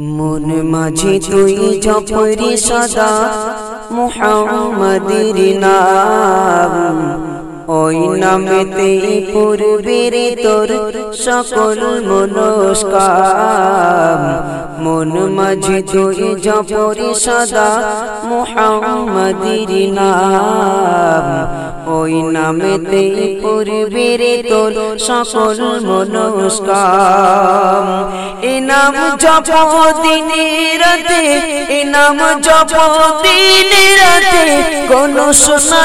মন মাঝে তুই জপরি সদা। মুহাম্মাদের নাম। ওই নামেতে পূর্বের তোর সকল মনস্কাম। মন মাঝে তুই জপরি সদা। মুহাম্মাদের নাম। ওই নামেতে পূর্বের তোর সকল মনস্কাম। এ নাম জপ দিনে রাতে, এ নাম জপ দিনে কোন সোনা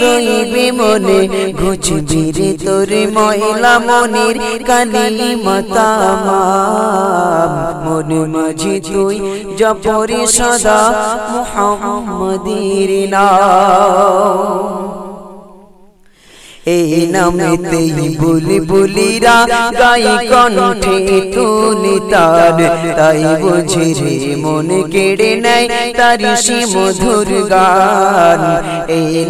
রইবে মনে। ঘুচবি তোর মহিলা মনের কালি মাতামা মনে মাঝে তুই জপরে সদা মুহাম্মাদের নাম। এই নামেতেই বলি বলিরা গাই কণ্ঠে তুলি তার। তাই বুঝি রে কেড়ে নেয় তার মধুর গান। এই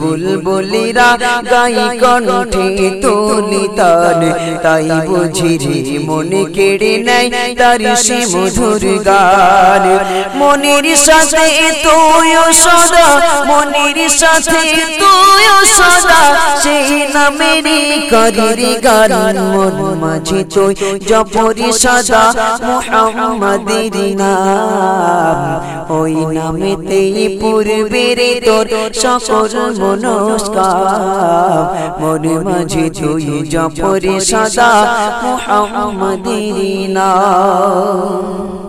বুল বলিরা গাই কণ্ঠে তুলি তার। তাই বুঝি মন কেড়ে নেয় তার মধুর গান। মনের সাথে তুই সদা, মনের সাথে তুই সদা। সেই নামেরই করিরি গান মন মাঝে তুই জপরি সদা মুহাম্মাদের নাম। ওই নামেতেই পূর্বের তোর সকল মনস্কার মন মাঝে তুই জপরি সদা মুহাম্মাদের নাম।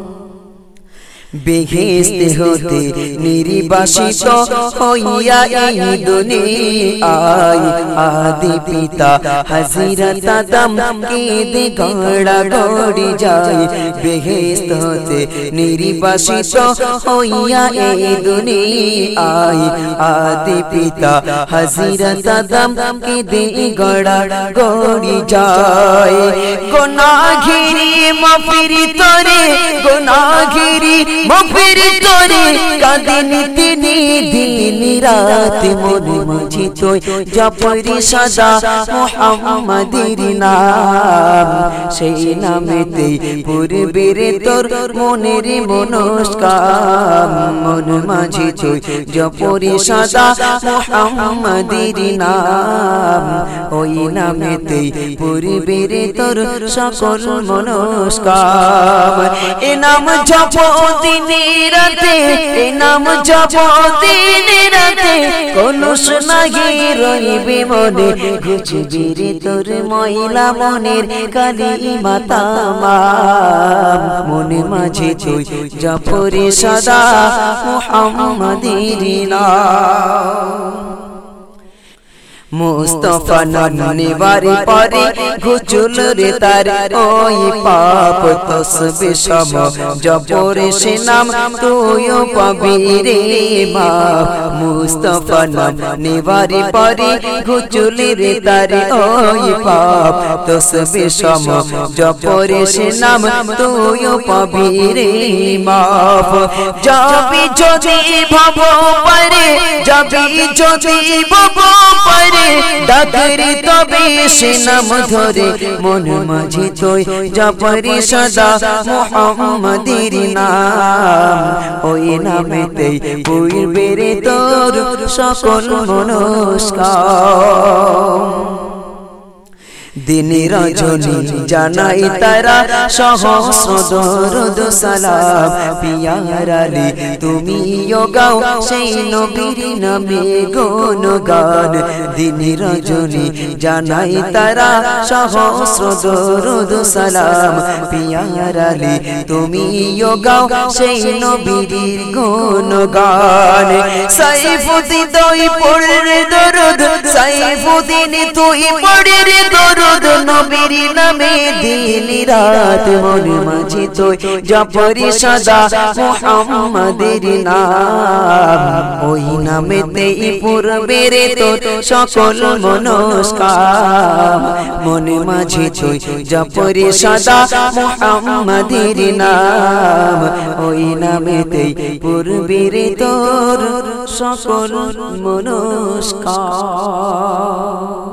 বেহেস্তে হতে নির্বাসিত হইয়া এই দুনিয়ায় আদি পিতা হাজিরত আদম কেঁদে গড়া গড়ি যায় বেহেস্ত হতে নির্বাসিত হইয়া এই দুনিয়ায় আদি পিতা হাজিরত আদম কেঁদে গড়া গড়ি যায় গোনাঘিরি মাফিরি তরে গোনাঘিরি মফির তোরে কাদিন তিনি মাঝে তুই জপরি সদা মুহাম্মাদের নাম, সেই নামেতে পূর্বের তোর মনের মন মাঝে তুই জপরি সদা মুহাম্মাদের নাম, ওই নামেতে পূর্বের তোর সকল এ নাম জপ নাম জপ দিনে রাতে রইবে মনে তোর ময়লা মনের মাতামা মনে মাঝে তুই জপরে সদা মুস্তফা নন্নে বারে পরে ঘুচুল রে তার, ওই পাপ তসবে সম। জপরে সে নাম তুইও পাবি রে বাপ মুস্তফা নন্নে বারে পরে ঘুচুল রে তার, ওই পাপ তসবে সম। জপরে সে নাম তুইও পাবি রে মাপ। যাবি যদি ভাব পারে, যাবি যদি ভাব পারে, ডাকরি তবে সে নাম ধরে মন মাঝে তোই জপরি সদা মোহাম্মদের নাম। ওই নামেতেই পূর্বের তোর সকল মনস্কার। দিনে রজনী জানাই তারা সহস্র দরদ সালাম। পিয়ার আলী তুমি গাও সেই নবীর নামে গুণ গান দিনে রজনী জানাই তারা সহস্র দরদ সালাম। পিয়ার আলী তুমি গাও সেই নবীর গুণ গান সাইফুদ্দিন তুই পড়ে দরদ সাইফুদ্দিন তুই পড়ে দরদ নবীর নামে দিন রাত মন মাঝে তুই জপরি সদা মুহাম্মাদের নাম। ওই নামেতে পূর্বের তোর সকল মনস্কাম। মন মাঝে তুই জপরি সদা মুহাম্মাদের নাম। ওই নামেতে পূর্বের তোর সকল মনস্কার Allah.